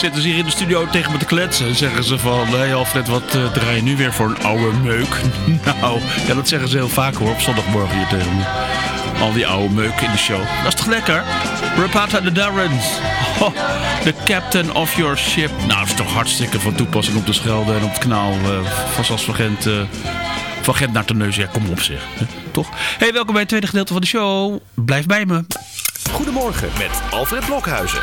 zitten ze hier in de studio tegen me te kletsen. En zeggen ze van, hé hey Alfred, wat uh, draai je nu weer voor een oude meuk? nou, ja, dat zeggen ze heel vaak hoor, op zondagmorgen hier tegen me. Al die oude meuk in de show. Dat is toch lekker? Rapata de Darrens. Oh, the captain of your ship. Nou, dat is toch hartstikke van toepassing op de Schelde en op het kanaal. Uh, van zoals van Gent, uh, van Gent naar Teneus. Ja, kom op zeg. Toch? Hey, welkom bij het tweede gedeelte van de show. Blijf bij me. Goedemorgen met Alfred Blokhuizen.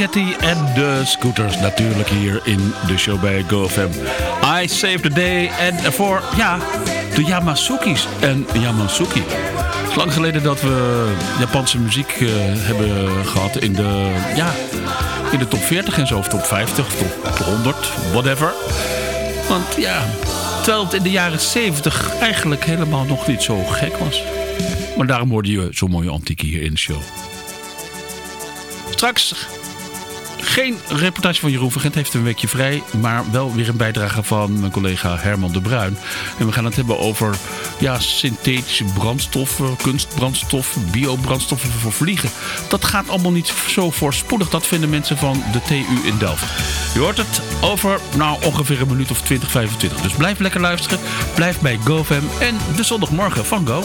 En de Scooters natuurlijk hier in de show bij GoFM. I Save the Day en voor, ja, de Yamasukis en Yamasuki. Het is lang geleden dat we Japanse muziek uh, hebben gehad in de, ja, in de top 40 en zo. Of top 50, of top 100, whatever. Want ja, terwijl het in de jaren 70 eigenlijk helemaal nog niet zo gek was. Maar daarom hoorde je zo'n mooie antiek hier in de show. Straks geen reportage van Jeroen Vergent heeft een weekje vrij. Maar wel weer een bijdrage van mijn collega Herman de Bruin. En we gaan het hebben over ja, synthetische brandstoffen, kunstbrandstoffen, biobrandstoffen voor vliegen. Dat gaat allemaal niet zo voorspoedig. Dat vinden mensen van de TU in Delft. Je hoort het over nou, ongeveer een minuut of 20, 25. Dus blijf lekker luisteren. Blijf bij GoFam en de zondagmorgen van Go.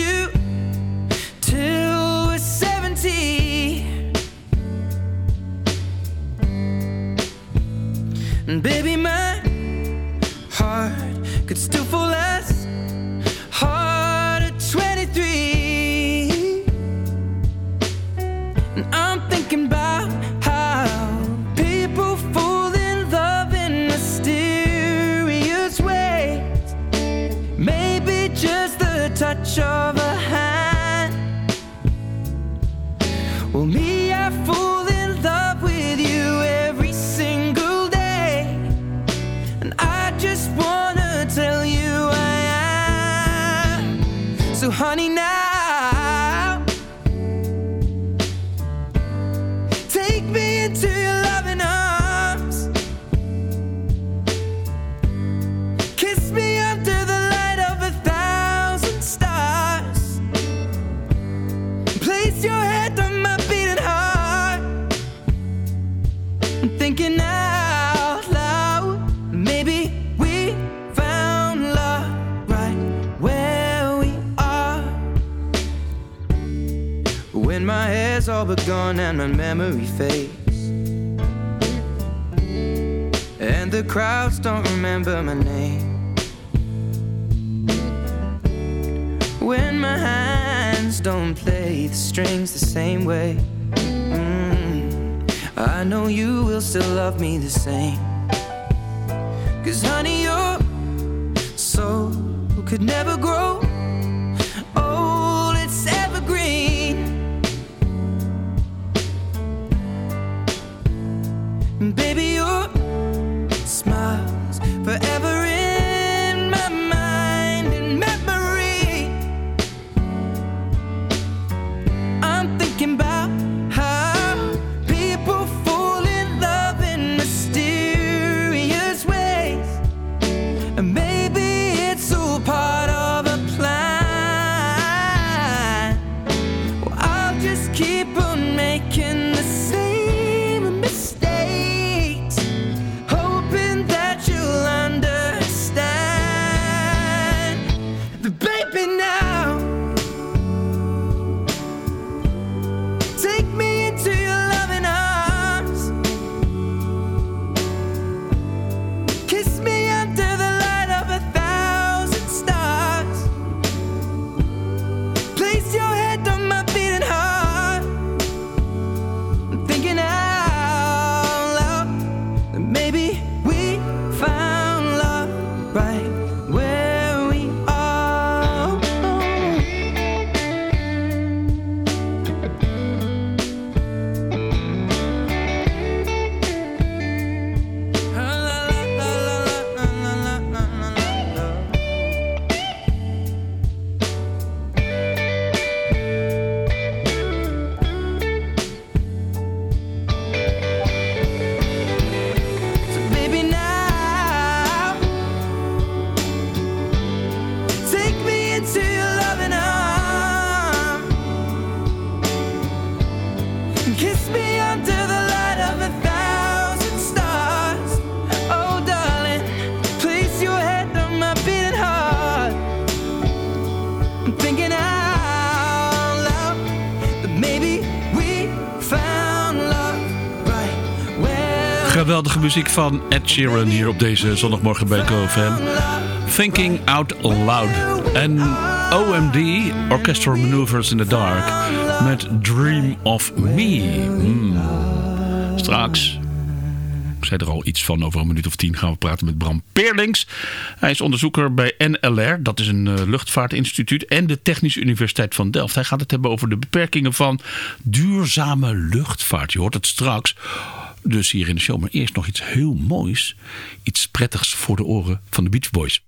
Baby, Geweldige muziek van Ed Sheeran hier op deze zondagmorgen bij CoFM. Thinking Out Loud. En OMD, Orchestral Maneuvers in the Dark. Met Dream of Me. Hmm. Straks ik zei er al iets van, over een minuut of tien gaan we praten met Bram Peerlings. Hij is onderzoeker bij NLR, dat is een eh, luchtvaartinstituut, en de Technische Universiteit van Delft. Hij gaat het hebben over de beperkingen van duurzame luchtvaart. Je hoort het straks. Dus hier in de show. Maar eerst nog iets heel moois. Iets prettigs voor de oren van de Beach Boys.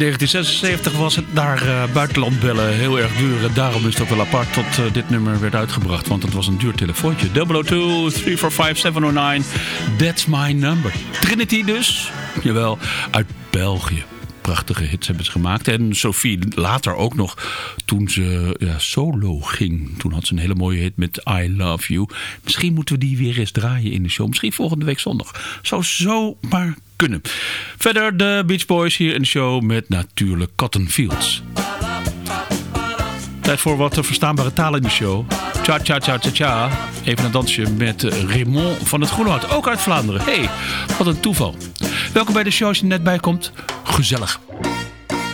1976 was het naar eh, buitenland bellen heel erg duur. En daarom is ook wel apart tot eh, dit nummer werd uitgebracht. Want het was een duur telefoontje. 002 345 709. That's my number. Trinity dus. Jawel, uit België. Prachtige hits hebben ze gemaakt. En Sophie later ook nog toen ze ja, solo ging. Toen had ze een hele mooie hit met I Love You. Misschien moeten we die weer eens draaien in de show. Misschien volgende week zondag. Zou zomaar kunnen. Verder de Beach Boys hier in de show met natuurlijk Cotton Fields. Tijd voor wat verstaanbare taal in de show. Cha cha cha cha cha. Even een dansje met Raymond van het Groenhout. Ook uit Vlaanderen. hey, wat een toeval. Welkom bij de show als je net bij komt. Gezellig.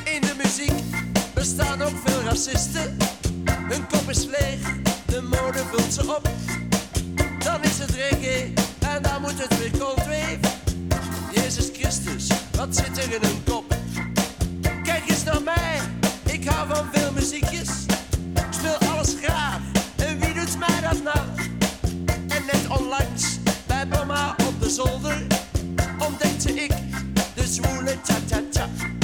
In de muziek bestaan ook veel racisten. Hun kop is leeg, de mode vult ze op. Dan is het reggae en dan moet het weer coldwave. Jezus Christus, wat zit er in hun ik hou van veel muziekjes. Ik speel alles graag, en wie doet mij dat nou? En net onlangs, bij mama op de zolder, ontdekte ik de zwoele cha-cha-cha.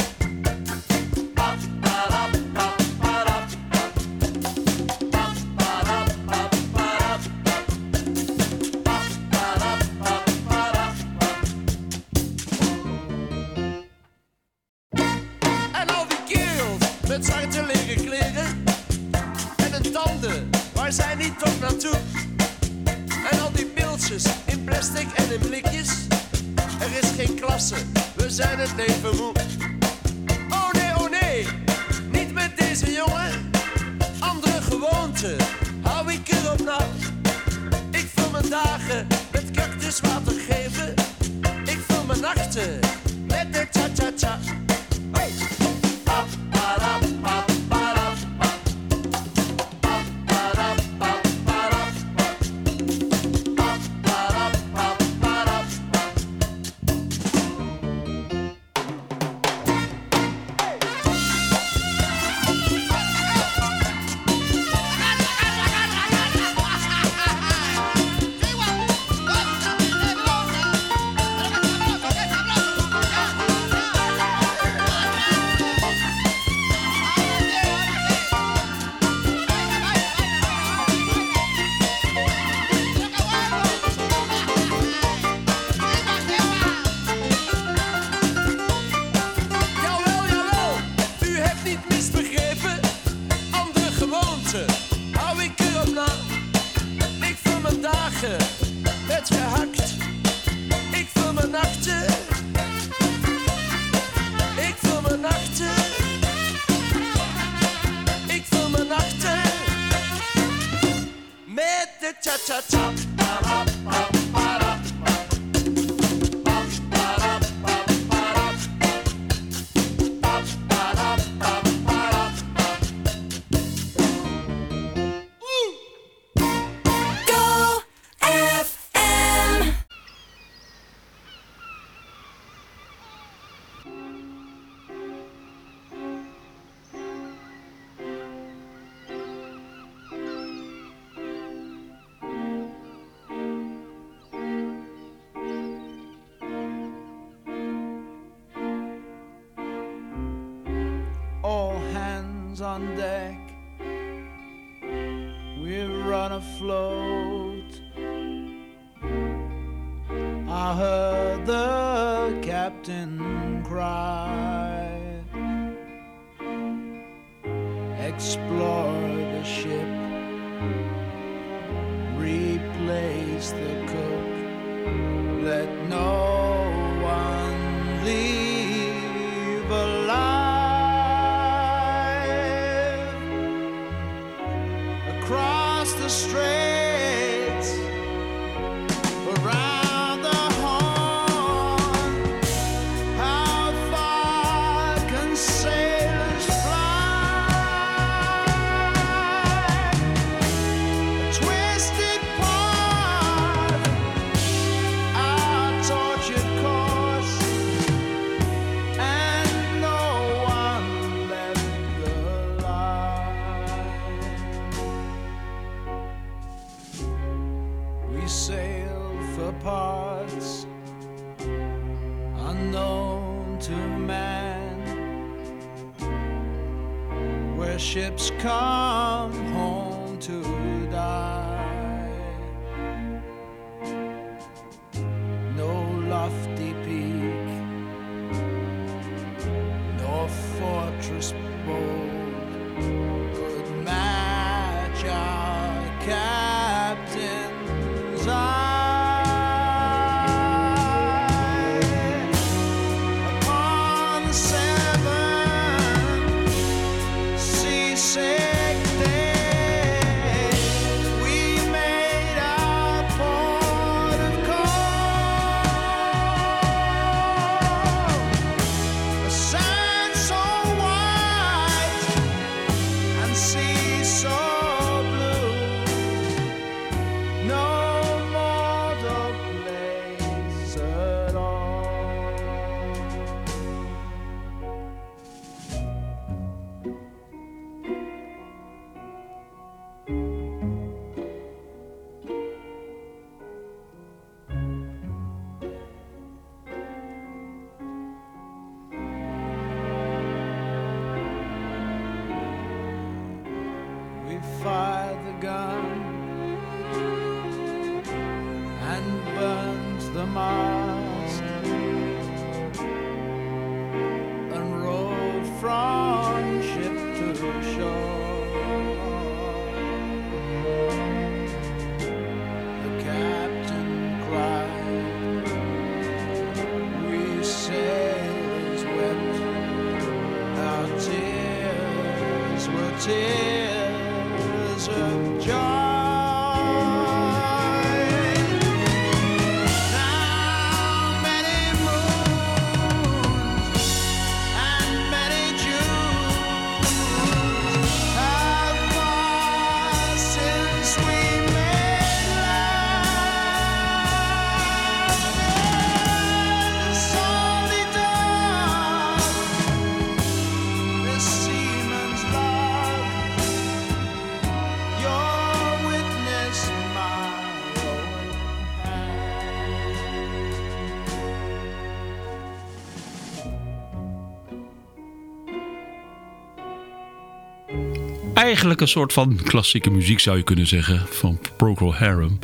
Eigenlijk een soort van klassieke muziek zou je kunnen zeggen. Van Procol Harum.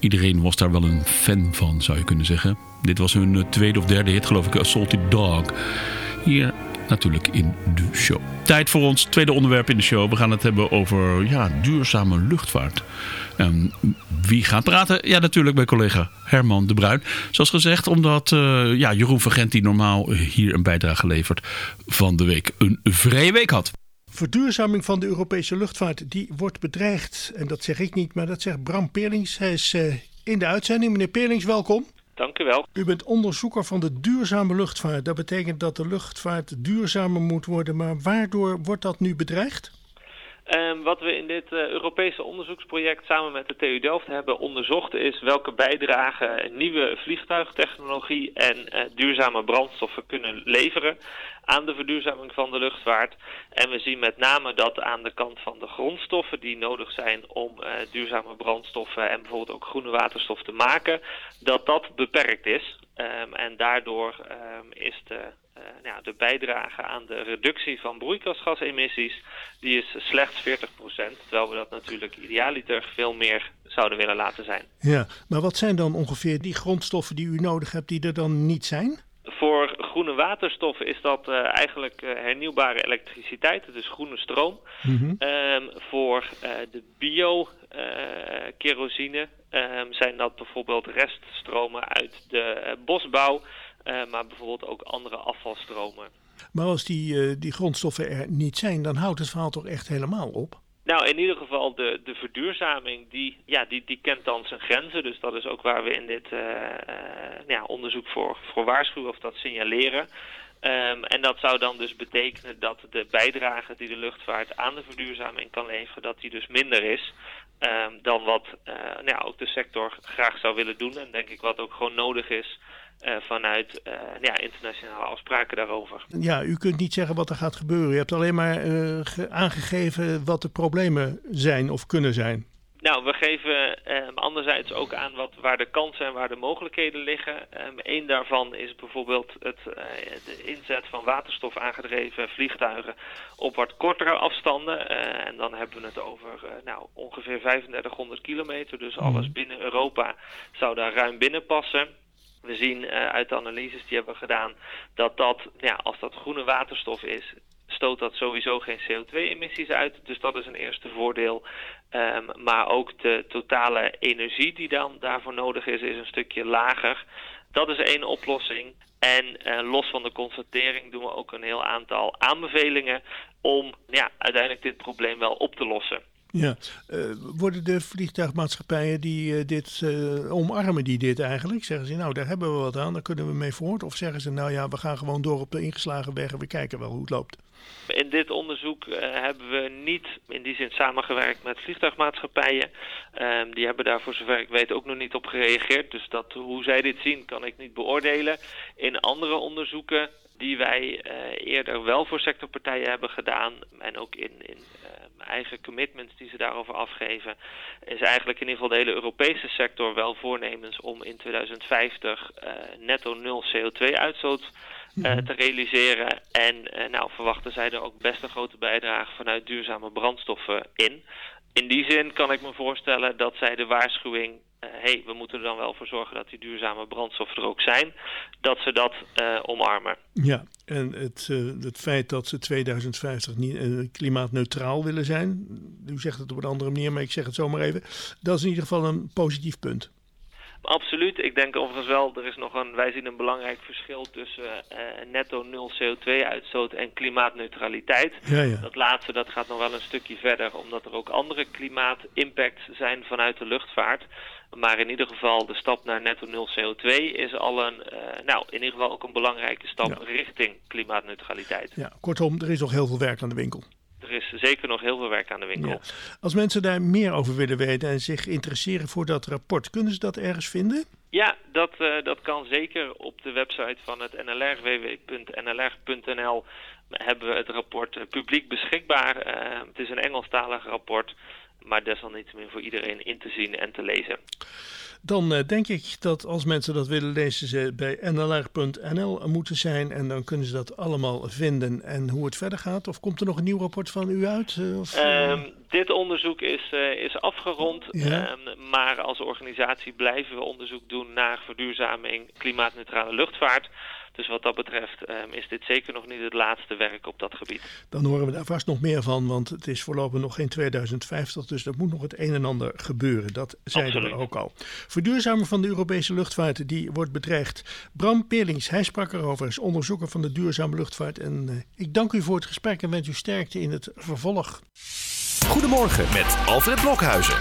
Iedereen was daar wel een fan van, zou je kunnen zeggen. Dit was hun eh, tweede of derde hit, geloof ik, Assaulted Dog. Hier natuurlijk in de show. Tijd voor ons tweede onderwerp in de show. We gaan het hebben over ja, duurzame luchtvaart. En wie gaat praten? Ja, natuurlijk mijn collega Herman de Bruin. Zoals gezegd, omdat eh, ja, Jeroen Vergent, die normaal hier een bijdrage levert, van de week een vrije week had. Verduurzaming van de Europese luchtvaart die wordt bedreigd. En dat zeg ik niet, maar dat zegt Bram Peerlings. Hij is eh, in de uitzending. Meneer Peerlings, welkom. Dank u wel. U bent onderzoeker van de duurzame luchtvaart. Dat betekent dat de luchtvaart duurzamer moet worden. Maar waardoor wordt dat nu bedreigd? Ehm, wat we in dit eh, Europese onderzoeksproject samen met de TU Delft hebben onderzocht is welke bijdrage nieuwe vliegtuigtechnologie en eh, duurzame brandstoffen kunnen leveren aan de verduurzaming van de luchtvaart. En we zien met name dat aan de kant van de grondstoffen die nodig zijn om eh, duurzame brandstoffen en bijvoorbeeld ook groene waterstof te maken, dat dat beperkt is. Ehm, en daardoor ehm, is de, eh, de bijdrage aan de reductie van broeikasgasemissies, die is slechts 40%, terwijl we dat natuurlijk idealiter veel meer zouden willen laten zijn. Ja, maar wat zijn dan ongeveer die grondstoffen die u nodig hebt die er dan niet zijn? Voor groene waterstof is dat eh, eigenlijk eh, hernieuwbare elektriciteit, dus groene stroom. Mhm. Ehm, voor eh, de bio-kerosine ehm, zijn dat bijvoorbeeld reststromen uit de bosbouw, maar bijvoorbeeld ook andere afvalstromen. Maar als die, die grondstoffen er niet zijn, dan houdt het verhaal toch echt helemaal op? Nou, in ieder geval de, de verduurzaming, die, ja, die, die kent dan zijn grenzen. Dus dat is ook waar we in dit eh, eh, ja, onderzoek voor, voor waarschuwen of dat signaleren. Ehm, en dat zou dan dus betekenen dat de bijdrage die de luchtvaart aan de verduurzaming kan leveren, dat die dus minder is ehm, dan wat eh, nou ja, ook de sector graag zou willen doen. En denk ik wat ook gewoon nodig is eh, vanuit eh, ja, internationale afspraken daarover. Ja, u kunt niet zeggen wat er gaat gebeuren. U hebt alleen maar eh, ge- aangegeven wat de problemen zijn of kunnen zijn. Nou, we geven anderzijds ook aan wat, waar de kansen en waar de mogelijkheden liggen. Ehm, Eén daarvan is bijvoorbeeld het, de inzet van waterstof aangedreven vliegtuigen op wat kortere afstanden. En dan hebben we het over nou, ongeveer 3500 kilometer. Dus alles binnen Europa zou daar ruim binnen passen. We zien eh, uit de analyses die hebben gedaan dat dat, ja, als dat groene waterstof is, stoot dat sowieso geen CO2-emissies uit. Dus dat is een eerste voordeel. Ehm, maar ook de totale energie die dan daarvoor nodig is, is een stukje lager. Dat is één oplossing. En eh, los van de constatering doen we ook een heel aantal aanbevelingen om ja, uiteindelijk dit probleem wel op te lossen. Ja, eh, worden de vliegtuigmaatschappijen die eh, dit eh, omarmen, die dit eigenlijk? Zeggen ze, nou daar hebben we wat aan, daar kunnen we mee voort? Of zeggen ze, nou ja, we gaan gewoon door op de ingeslagen weg en we kijken wel hoe het loopt? In dit onderzoek hebben we niet in die zin samengewerkt met vliegtuigmaatschappijen. Ehm, die hebben daar voor zover ik weet ook nog niet op gereageerd. Dus dat, hoe zij dit zien kan ik niet beoordelen. In andere onderzoeken die wij eerder wel voor sectorpartijen hebben gedaan en ook in, in eigen commitments die ze daarover afgeven, is eigenlijk in ieder geval de hele Europese sector wel voornemens om in 2050 eh, netto nul CO2-uitstoot eh, te realiseren. En eh, nou verwachten zij er ook best een grote bijdrage vanuit duurzame brandstoffen in. In die zin kan ik me voorstellen dat zij de waarschuwing, hey, we moeten er dan wel voor zorgen dat die duurzame brandstoffen er ook zijn, dat ze dat eh, omarmen. Ja, en het, eh, het feit dat ze 2050 niet, eh, klimaatneutraal willen zijn, u zegt het op een andere manier, maar ik zeg het zomaar even, dat is in ieder geval een positief punt. Absoluut. Ik denk overigens wel, er is nog een, wij zien een belangrijk verschil tussen eh, netto nul CO2-uitstoot en klimaatneutraliteit. Ja, ja. Dat laatste dat gaat nog wel een stukje verder, omdat er ook andere klimaatimpacts zijn vanuit de luchtvaart. Maar in ieder geval de stap naar netto nul CO2 is al een, eh, nou in ieder geval ook een belangrijke stap Ja. richting klimaatneutraliteit. Ja, kortom, er is nog heel veel werk aan de winkel. Er is zeker nog heel veel werk aan de winkel. Ja. Als mensen daar meer over willen weten en zich interesseren voor dat rapport, kunnen ze dat ergens vinden? Ja, dat, eh, dat kan zeker op de website van het NLR, www.nlr.nl, hebben we het rapport eh, publiek beschikbaar. Het is een Engelstalig rapport, maar desalniettemin voor iedereen in te zien en te lezen. Dan eh, denk ik dat als mensen dat willen lezen, ze bij nlr.nl moeten zijn. En dan kunnen ze dat allemaal vinden. En hoe het verder gaat. Of komt er nog een nieuw rapport van u uit? eh, Of, eh, Ehm, dit onderzoek is, is afgerond, Ja. ehm, maar als organisatie blijven we onderzoek doen naar verduurzaming, klimaatneutrale luchtvaart. Dus wat dat betreft ehm, is dit zeker nog niet het laatste werk op dat gebied. dan horen we daar vast nog meer van. Want het is voorlopig nog geen 2050. Dus er moet nog het een en ander gebeuren. Dat zeiden we ook al. Verduurzaming van de Europese luchtvaart die wordt bedreigd. Bram Peerlings, hij sprak erover. Is onderzoeker van de duurzame luchtvaart. En eh, ik dank u voor het gesprek en wens u sterkte in het vervolg. Goedemorgen met Alfred Blokhuizen.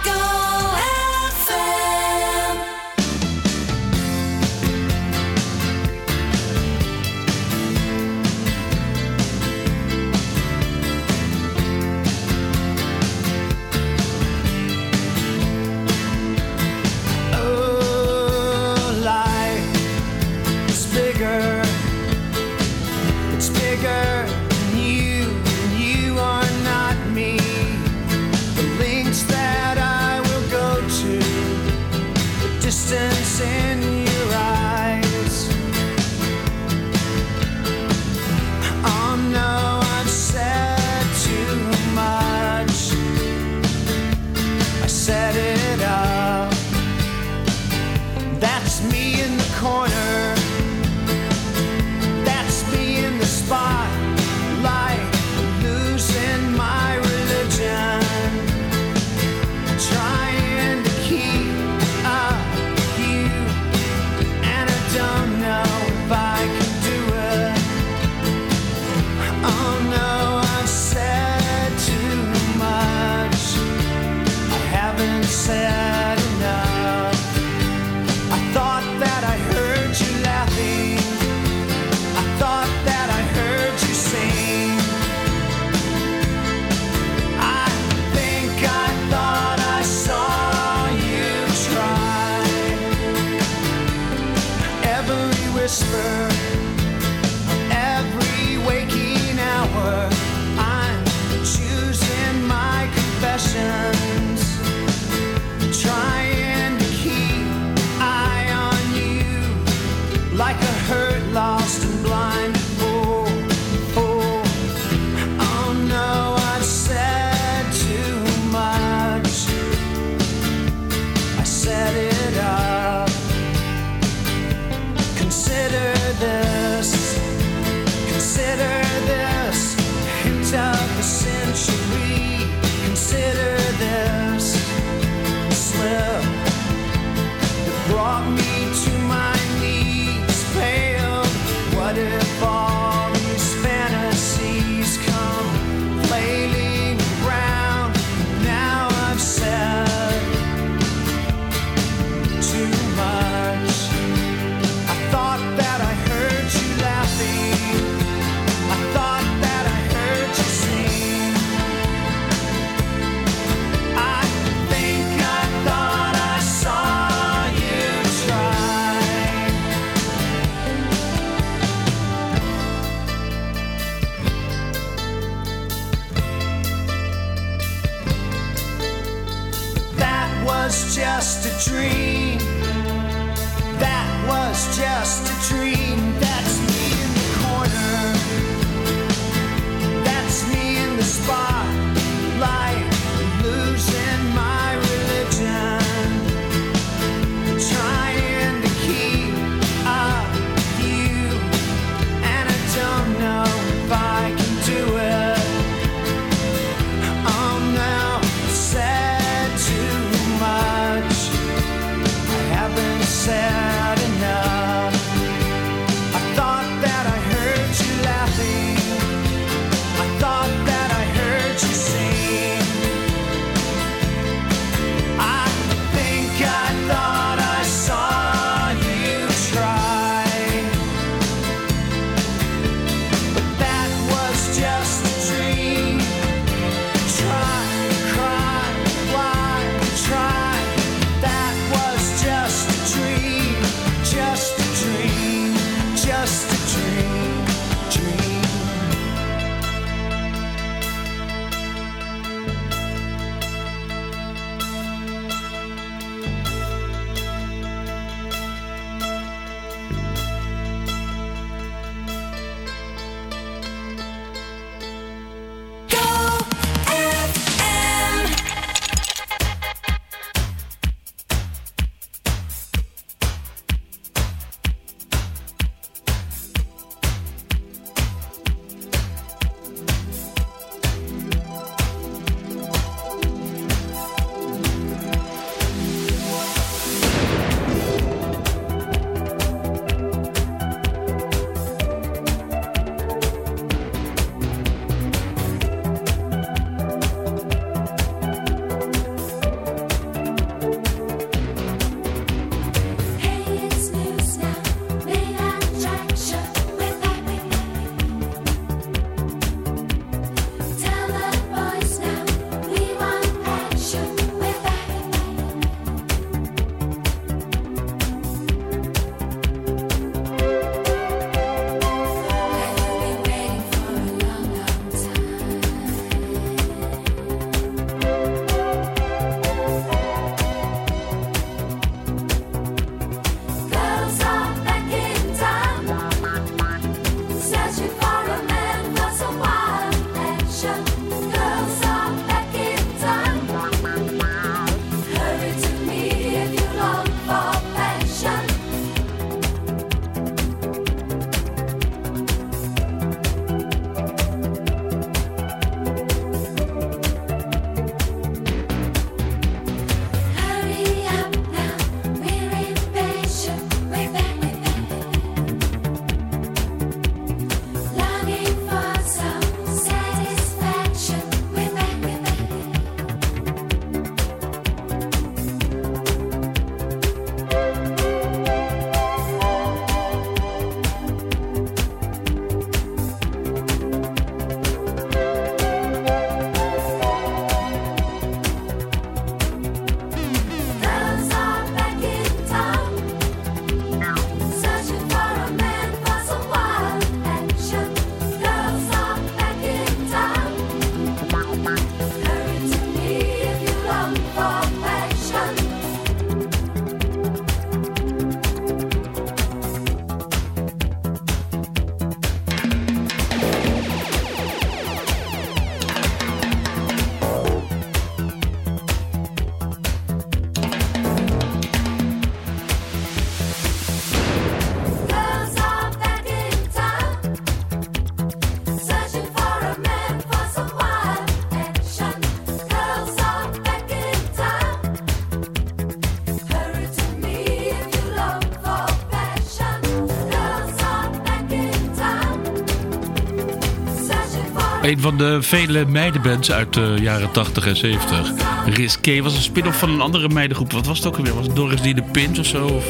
Een van de vele meidenbands uit de jaren 80 en 70. Risqué was een spin-off van een andere meidengroep. Wat was het ook alweer? Was het Doris die de Pins of zo? Of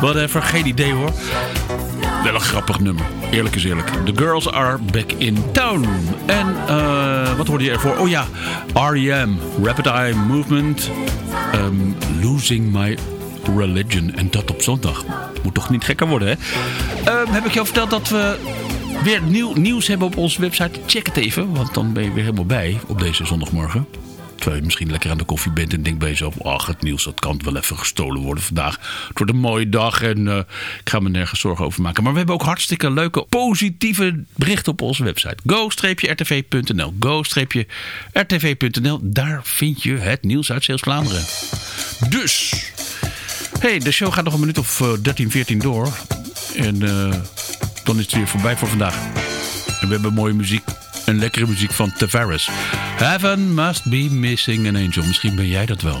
whatever, geen idee hoor. Wel een grappig nummer. Eerlijk is eerlijk. The Girls Are Back in Town. En eh, wat hoorde je ervoor? Oh ja, R.E.M. Rapid Eye Movement. ehm, Losing My Religion. En dat op zondag. Moet toch niet gekker worden, hè? Ehm, heb ik jou verteld dat we weer nieuw nieuws hebben op onze website? Check het even, want dan ben je weer helemaal bij op deze zondagmorgen. Terwijl je misschien lekker aan de koffie bent en denkt bij jezelf... ach, het nieuws dat kan wel even gestolen worden vandaag. Het wordt een mooie dag en eh, ik ga me nergens zorgen over maken. Maar we hebben ook hartstikke leuke, positieve berichten op onze website. go-rtv.nl go-rtv.nl Daar vind je het nieuws uit Zeeuws-Vlaanderen. Dus... hey, de show gaat nog een minuut of eh, 13, 14 door. En eh, dan is het weer voorbij voor vandaag. En we hebben mooie muziek. Een lekkere muziek van Tavares. Heaven must be missing an angel. Misschien ben jij dat wel.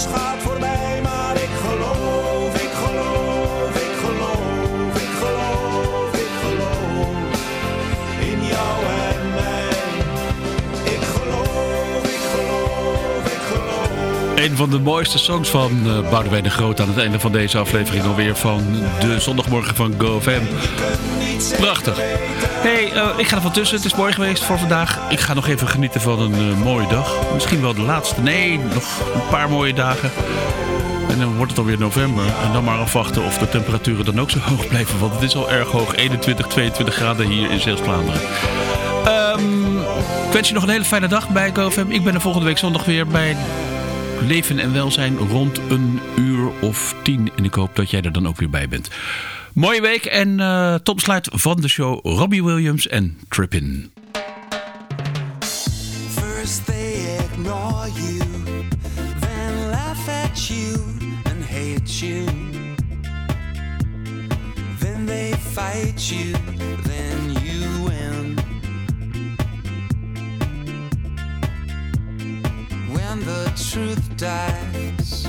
alles gaat voorbij. Maar ik geloof, ik geloof, ik geloof, ik geloof, ik geloof in jou en mij. Ik geloof, ik geloof, ik geloof. Een van de mooiste songs van uh, Boudewijn de Groot aan het einde van deze aflevering alweer van de zondagmorgen van GoFam. Prachtig. Hey, uh, ik ga er van tussen. Het is mooi geweest voor vandaag. Ik ga nog even genieten van een uh, mooie dag. Misschien wel de laatste. Nee, nog een paar mooie dagen. En dan wordt het alweer november. En dan maar afwachten of de temperaturen dan ook zo hoog blijven. Want het is al erg hoog. 21, 22 graden hier in Zeeuws-Vlaanderen. Um, ik wens je nog een hele fijne dag bij GoFam. Ik ben er volgende week zondag weer bij leven en welzijn rond een uur of tien. En ik hoop dat jij er dan ook weer bij bent. Mooie week en uh, tot besluit van de show Robbie Williams en Trippin. First they ignore you, then laugh at you and hate you. Then they fight you, then you win. When the truth dies,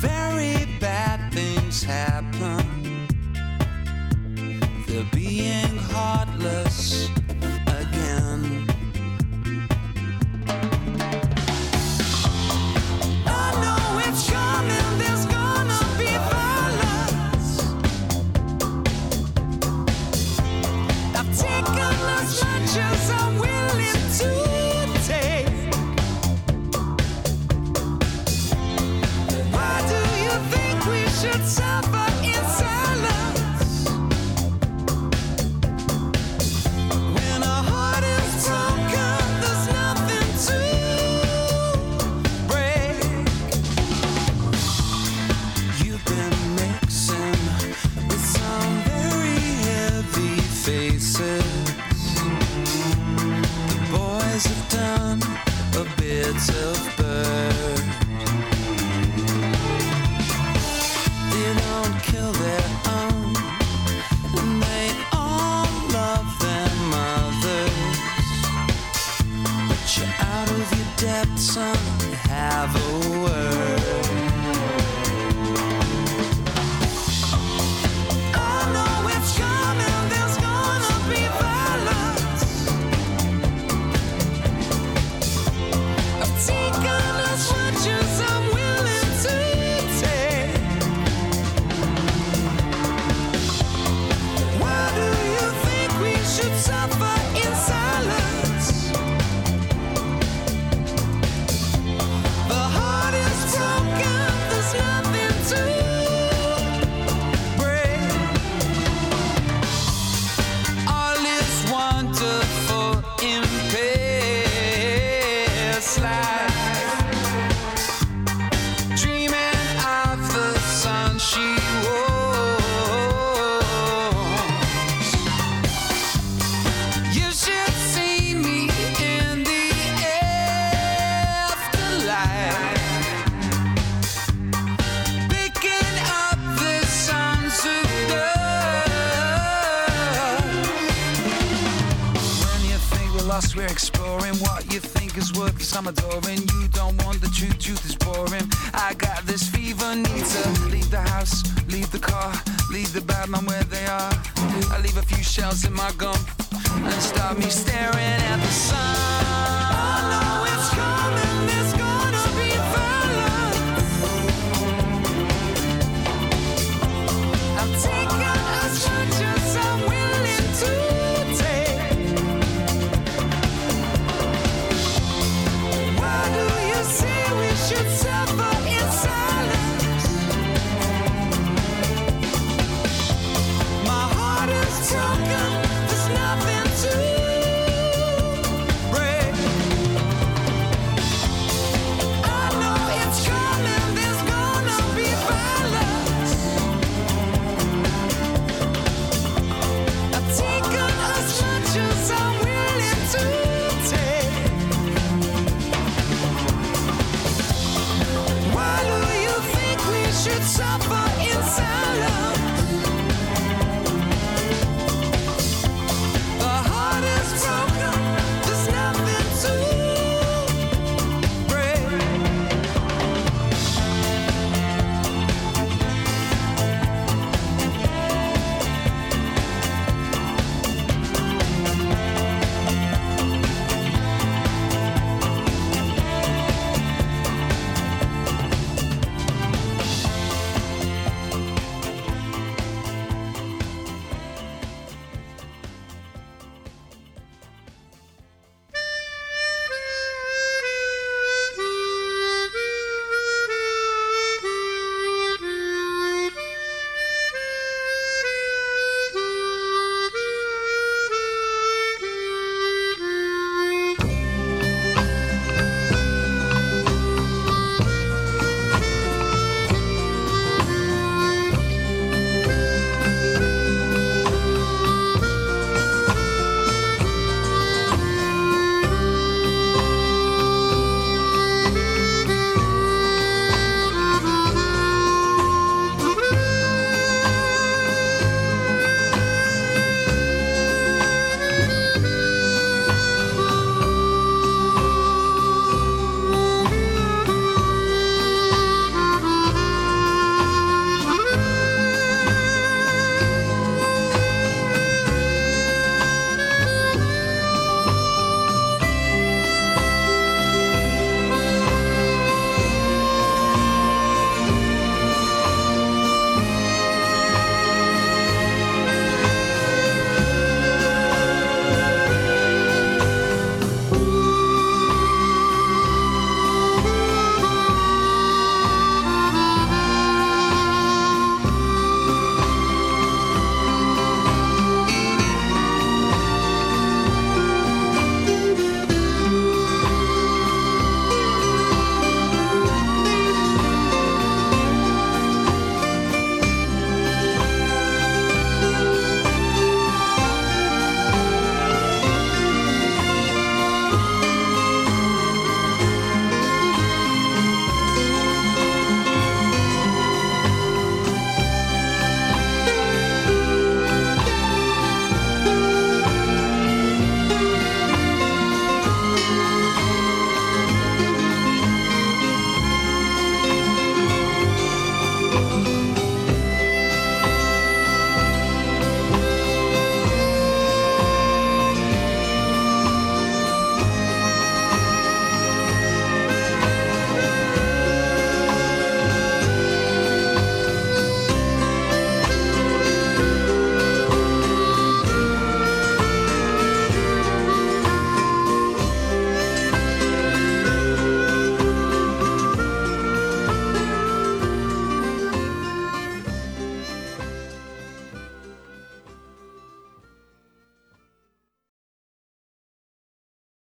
very bad things happen. They're being heartless sun. summer's over and